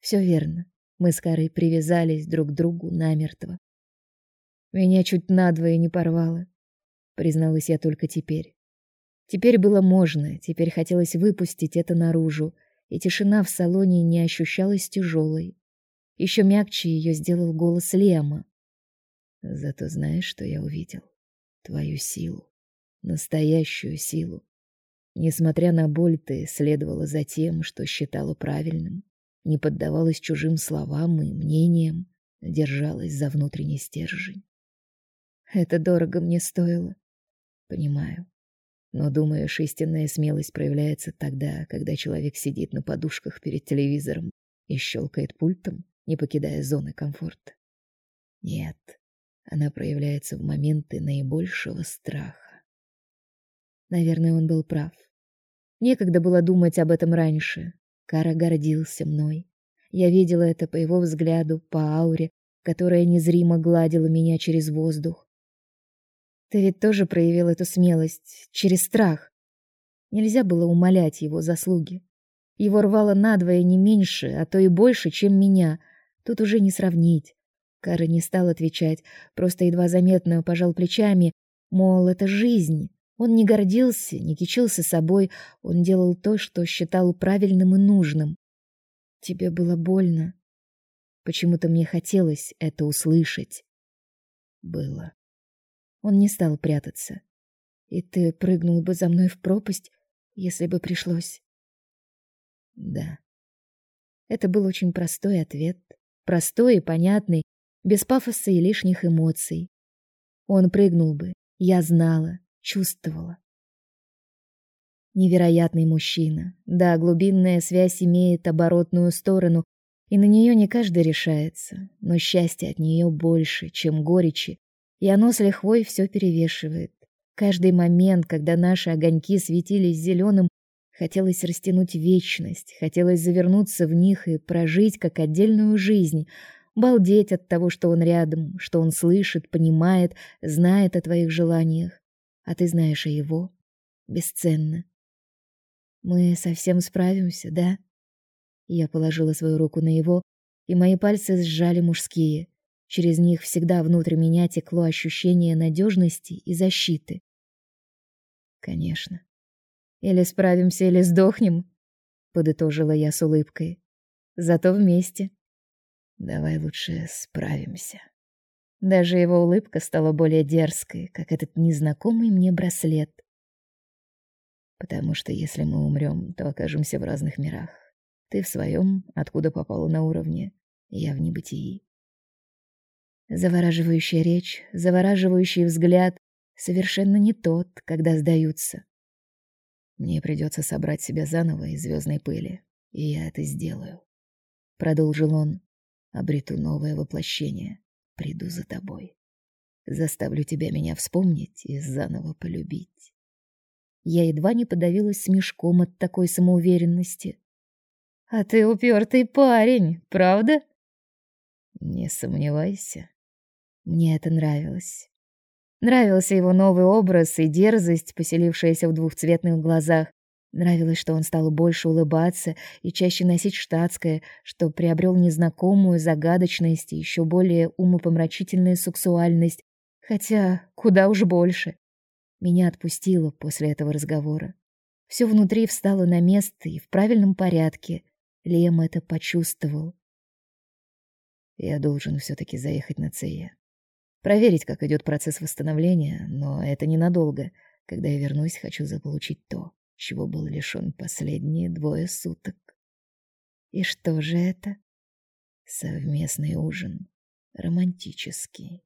Все верно. Мы с Карой привязались друг к другу намертво. Меня чуть надвое не порвало, призналась я только теперь. Теперь было можно, теперь хотелось выпустить это наружу, и тишина в салоне не ощущалась тяжелой. Еще мягче ее сделал голос Лема. Зато знаешь, что я увидел? Твою силу. Настоящую силу. Несмотря на боль, ты следовала за тем, что считала правильным, не поддавалась чужим словам и мнениям, держалась за внутренний стержень. Это дорого мне стоило. Понимаю. Но, думаешь, истинная смелость проявляется тогда, когда человек сидит на подушках перед телевизором и щелкает пультом, не покидая зоны комфорта? Нет, она проявляется в моменты наибольшего страха. Наверное, он был прав. Некогда было думать об этом раньше. Кара гордился мной. Я видела это по его взгляду, по ауре, которая незримо гладила меня через воздух. Ты ведь тоже проявил эту смелость через страх. Нельзя было умолять его заслуги. Его рвало надвое не меньше, а то и больше, чем меня. Тут уже не сравнить. Кара не стал отвечать, просто едва заметно пожал плечами, мол, это жизнь. Он не гордился, не кичился собой, он делал то, что считал правильным и нужным. Тебе было больно. Почему-то мне хотелось это услышать. Было. Он не стал прятаться. И ты прыгнул бы за мной в пропасть, если бы пришлось. Да. Это был очень простой ответ, простой и понятный, без пафоса и лишних эмоций. Он прыгнул бы, я знала, чувствовала. Невероятный мужчина. Да, глубинная связь имеет оборотную сторону, и на нее не каждый решается, но счастье от нее больше, чем горечи, и оно с лихвой все перевешивает. Каждый момент, когда наши огоньки светились зеленым, хотелось растянуть вечность, хотелось завернуться в них и прожить как отдельную жизнь, балдеть от того, что он рядом, что он слышит, понимает, знает о твоих желаниях а ты знаешь о его. Бесценно. Мы совсем справимся, да? Я положила свою руку на его, и мои пальцы сжали мужские. Через них всегда внутрь меня текло ощущение надежности и защиты. Конечно. Или справимся, или сдохнем, подытожила я с улыбкой. Зато вместе. Давай лучше справимся. Даже его улыбка стала более дерзкой, как этот незнакомый мне браслет. Потому что если мы умрем, то окажемся в разных мирах. Ты в своем, откуда попала на уровне, я в небытии. Завораживающая речь, завораживающий взгляд совершенно не тот, когда сдаются. Мне придется собрать себя заново из звездной пыли, и я это сделаю, продолжил он. Обрету новое воплощение, Приду за тобой. Заставлю тебя меня вспомнить и заново полюбить. Я едва не подавилась смешком от такой самоуверенности. А ты упертый парень, правда? Не сомневайся. Мне это нравилось. Нравился его новый образ и дерзость, поселившаяся в двухцветных глазах. Нравилось, что он стал больше улыбаться и чаще носить штатское, что приобрел незнакомую загадочность и еще более умопомрачительную сексуальность, хотя куда уж больше. Меня отпустило после этого разговора. Все внутри встало на место и в правильном порядке. Лем это почувствовал. Я должен все таки заехать на Цея. Проверить, как идет процесс восстановления, но это ненадолго. Когда я вернусь, хочу заполучить то, чего был лишён последние двое суток. И что же это? Совместный ужин, романтический.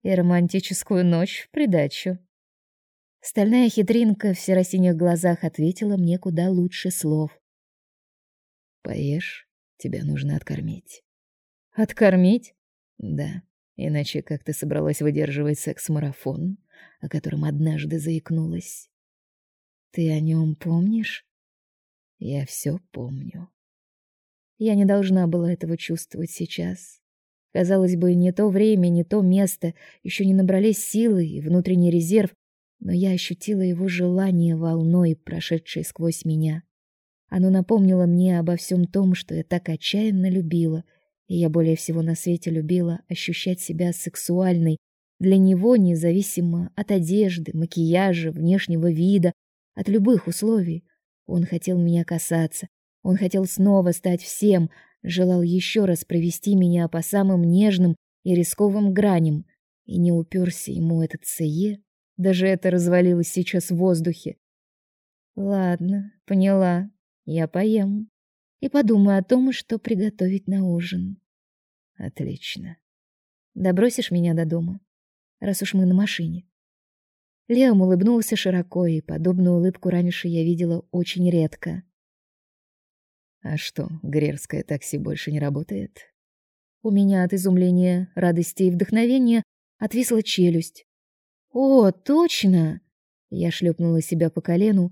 И романтическую ночь в придачу. Стальная хитринка в серо-синих глазах ответила мне куда лучше слов. Поешь, тебя нужно откормить. Откормить? Да, иначе как ты собралась выдерживать секс-марафон, о котором однажды заикнулась? Ты о нем помнишь? Я все помню. Я не должна была этого чувствовать сейчас. Казалось бы, не то время, не то место, еще не набрались силы и внутренний резерв, но я ощутила его желание волной, прошедшей сквозь меня. Оно напомнило мне обо всем том, что я так отчаянно любила, и я более всего на свете любила ощущать себя сексуальной, для него независимо от одежды, макияжа, внешнего вида, от любых условий. Он хотел меня касаться, он хотел снова стать всем, желал еще раз провести меня по самым нежным и рисковым граням, и не уперся ему этот Цее, даже это развалилось сейчас в воздухе. Ладно, поняла. Я поем и подумаю о том, что приготовить на ужин. Отлично. Добросишь меня до дома, раз уж мы на машине. Леом улыбнулся широко, и подобную улыбку раньше я видела очень редко. А что, грерское такси больше не работает? У меня от изумления, радости и вдохновения отвисла челюсть. О, точно. Я шлепнула себя по колену.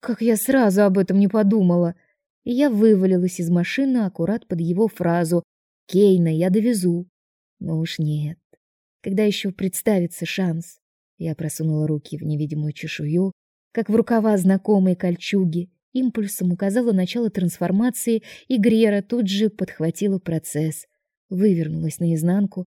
Как я сразу об этом не подумала. И я вывалилась из машины аккурат под его фразу: "Кейна, я довезу". Но уж нет. Когда еще представится шанс? Я просунула руки в невидимую чешую, как в рукава знакомой кольчуги, импульсом указала начало трансформации, и Грера тут же подхватила процесс, вывернулась наизнанку,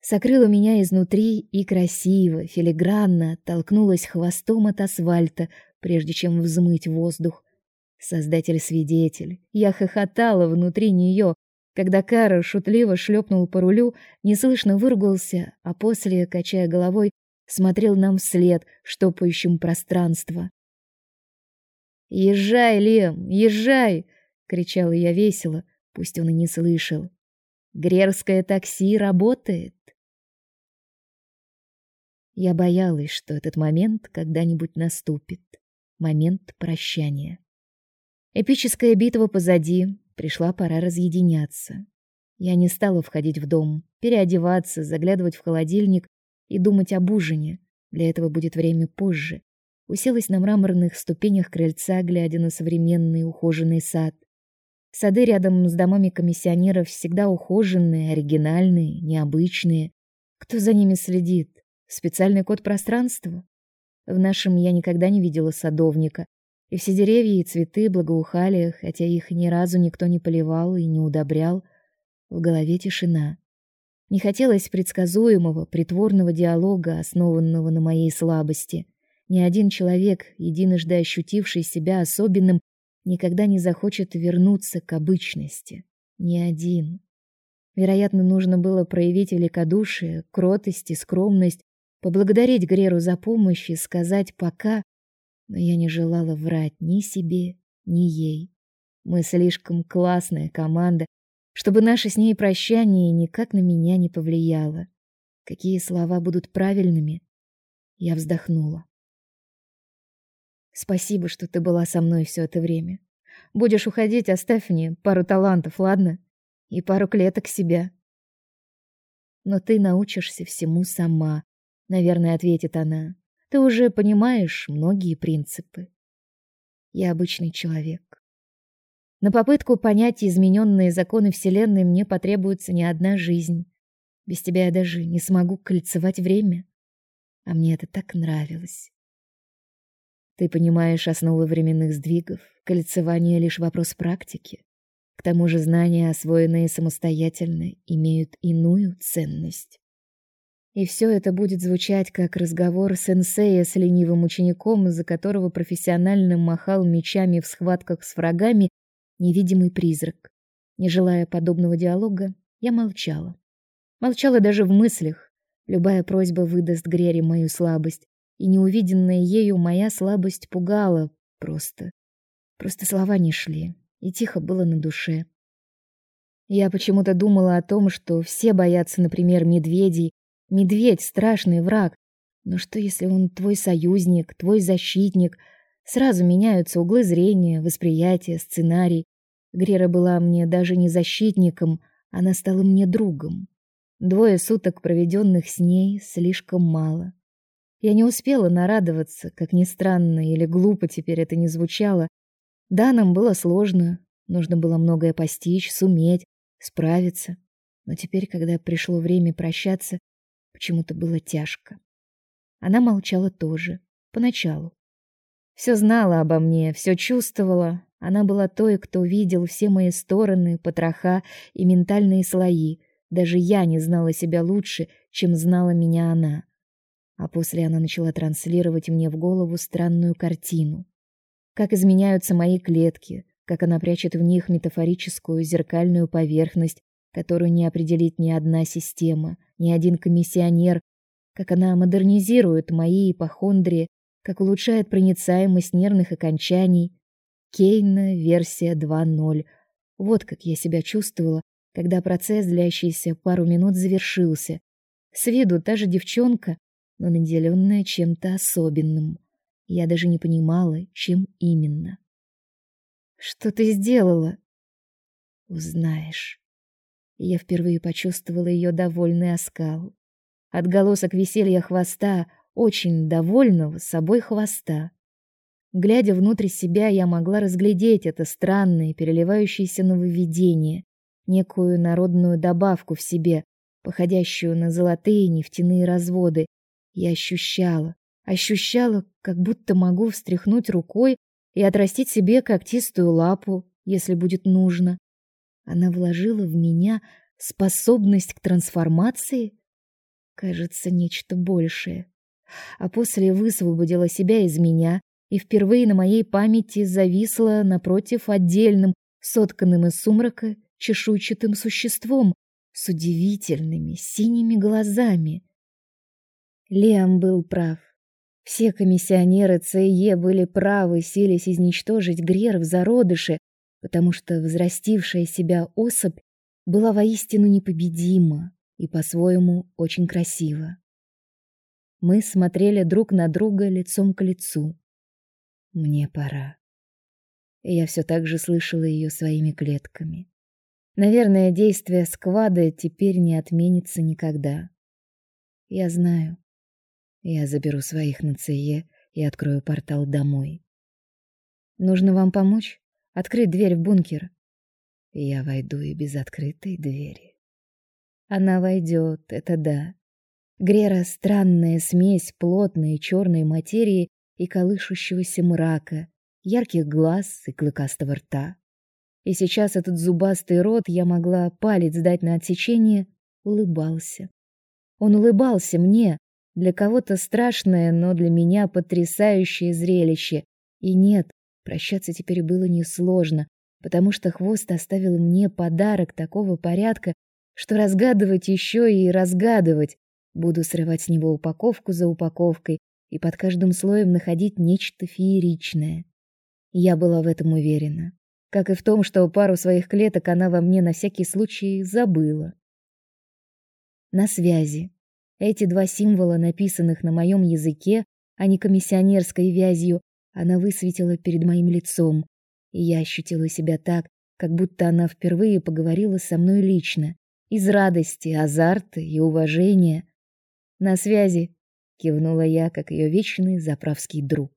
сокрыла меня изнутри и красиво, филигранно толкнулась хвостом от асфальта, прежде чем взмыть воздух. Создатель-свидетель. Я хохотала внутри нее, когда Кара шутливо шлепнул по рулю, неслышно выругался, а после, качая головой, смотрел нам вслед, штопающим пространство. «Езжай, Лем, езжай!» — кричала я весело, пусть он и не слышал. «Грерское такси работает!» Я боялась, что этот момент когда-нибудь наступит. Момент прощания. Эпическая битва позади, пришла пора разъединяться. Я не стала входить в дом, переодеваться, заглядывать в холодильник и думать об ужине. Для этого будет время позже. Уселась на мраморных ступенях крыльца, глядя на современный ухоженный сад. Сады рядом с домами комиссионеров всегда ухоженные, оригинальные, необычные. Кто за ними следит? Специальный код пространства? В нашем я никогда не видела садовника, и все деревья и цветы благоухали, хотя их ни разу никто не поливал и не удобрял. В голове тишина. Не хотелось предсказуемого, притворного диалога, основанного на моей слабости. Ни один человек, единожды ощутивший себя особенным, никогда не захочет вернуться к обычности. Ни один. Вероятно, нужно было проявить великодушие, кротость и скромность, поблагодарить Греру за помощь и сказать «пока», но я не желала врать ни себе, ни ей. Мы слишком классная команда, чтобы наше с ней прощание никак на меня не повлияло. Какие слова будут правильными? Я вздохнула. Спасибо, что ты была со мной все это время. Будешь уходить, оставь мне пару талантов, ладно? И пару клеток себя. Но ты научишься всему сама, наверное, ответит она. Ты уже понимаешь многие принципы. Я обычный человек. На попытку понять измененные законы Вселенной мне потребуется не одна жизнь. Без тебя я даже не смогу кольцевать время. А мне это так нравилось. Ты понимаешь основы временных сдвигов. Кольцевание — лишь вопрос практики. К тому же знания, освоенные самостоятельно, имеют иную ценность. И все это будет звучать как разговор сенсея с ленивым учеником, за которого профессионально махал мечами в схватках с врагами невидимый призрак. Не желая подобного диалога, я молчала. Молчала даже в мыслях. Любая просьба выдаст Грере мою слабость, и неувиденная ею моя слабость пугала просто. Просто слова не шли, и тихо было на душе. Я почему-то думала о том, что все боятся, например, медведей. Медведь страшный враг. Но что если он твой союзник, твой защитник? Сразу меняются углы зрения, восприятия, сценарий. Грера была мне даже не защитником, она стала мне другом. Двое суток, проведенных с ней, слишком мало. Я не успела нарадоваться, как ни странно или глупо теперь это не звучало. Да, нам было сложно, нужно было многое постичь, суметь, справиться. Но теперь, когда пришло время прощаться, почему-то было тяжко. Она молчала тоже, поначалу. Все знала обо мне, все чувствовала, она была той, кто видел все мои стороны, потроха и ментальные слои. Даже я не знала себя лучше, чем знала меня она. А после она начала транслировать мне в голову странную картину. Как изменяются мои клетки, как она прячет в них метафорическую зеркальную поверхность, которую не определит ни одна система, ни один комиссионер, как она модернизирует мои ипохондрии, как улучшает проницаемость нервных окончаний. Кейна версия 2.0. Вот как я себя чувствовала, когда процесс, длящийся пару минут, завершился. С виду та же девчонка, но наделенная чем-то особенным. Я даже не понимала, чем именно. Что ты сделала? Узнаешь. Я впервые почувствовала ее довольный оскал. Отголосок веселья хвоста, очень довольного собой хвоста. Глядя внутрь себя, я могла разглядеть это странное, переливающееся нововведение, некую народную добавку в себе, походящую на золотые нефтяные разводы. Я ощущала, ощущала, как будто могу встряхнуть рукой и отрастить себе когтистую лапу, если будет нужно. Она вложила в меня способность к трансформации, кажется, нечто большее. А после высвободила себя из меня и впервые на моей памяти зависла напротив отдельным, сотканным из сумрака чешуйчатым существом с удивительными синими глазами. Лиам был прав. Все комиссионеры ЦЕ были правы, селись изничтожить Грер в зародыше, потому что взрастившая себя особь была воистину непобедима и по-своему очень красива. Мы смотрели друг на друга лицом к лицу. Мне пора. Я все так же слышала ее своими клетками. Наверное, действие сквада теперь не отменится никогда. Я знаю. Я заберу своих на ЦЕ и открою портал домой. Нужно вам помочь? Открыть дверь в бункер. Я войду и без открытой двери. Она войдет, это да. Грера — странная смесь плотной черной материи и колышущегося мрака, ярких глаз и клыкастого рта. И сейчас этот зубастый рот, я могла палец дать на отсечение, улыбался. Он улыбался мне, для кого-то страшное, но для меня потрясающее зрелище. И нет, прощаться теперь было несложно, потому что хвост оставил мне подарок такого порядка, что разгадывать еще и разгадывать. Буду срывать с него упаковку за упаковкой, и под каждым слоем находить нечто фееричное. Я была в этом уверена, как и в том, что пару своих клеток она во мне на всякий случай забыла. На связи. Эти два символа, написанных на моем языке, а не комиссионерской вязью, она высветила перед моим лицом, и я ощутила себя так, как будто она впервые поговорила со мной лично, из радости, азарта и уважения. На связи кивнула я, как ее вечный заправский друг.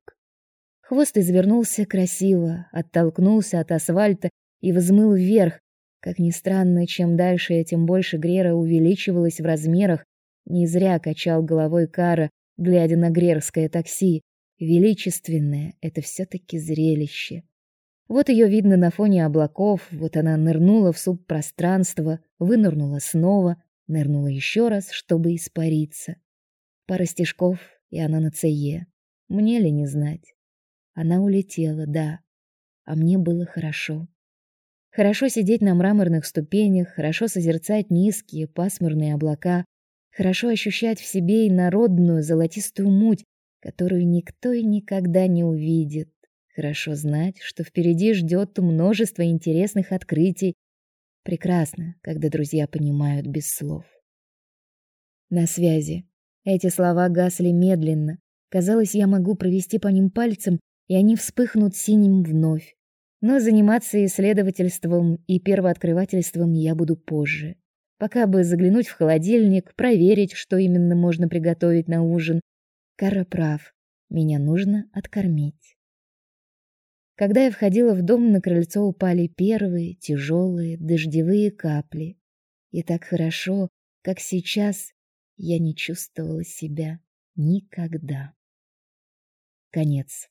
Хвост извернулся красиво, оттолкнулся от асфальта и взмыл вверх. Как ни странно, чем дальше, тем больше Грера увеличивалась в размерах. Не зря качал головой Кара, глядя на грерское такси. Величественное это все таки зрелище. Вот ее видно на фоне облаков, вот она нырнула в субпространство, вынырнула снова, нырнула еще раз, чтобы испариться. Пара стежков, и она на ЦЕ. Мне ли не знать? Она улетела, да. А мне было хорошо. Хорошо сидеть на мраморных ступенях, хорошо созерцать низкие пасмурные облака, хорошо ощущать в себе и народную золотистую муть, которую никто и никогда не увидит. Хорошо знать, что впереди ждет множество интересных открытий. Прекрасно, когда друзья понимают без слов. На связи. Эти слова гасли медленно. Казалось, я могу провести по ним пальцем, и они вспыхнут синим вновь. Но заниматься исследовательством и первооткрывательством я буду позже. Пока бы заглянуть в холодильник, проверить, что именно можно приготовить на ужин. Кара прав. Меня нужно откормить. Когда я входила в дом, на крыльцо упали первые тяжелые дождевые капли. И так хорошо, как сейчас, я не чувствовала себя никогда. Конец.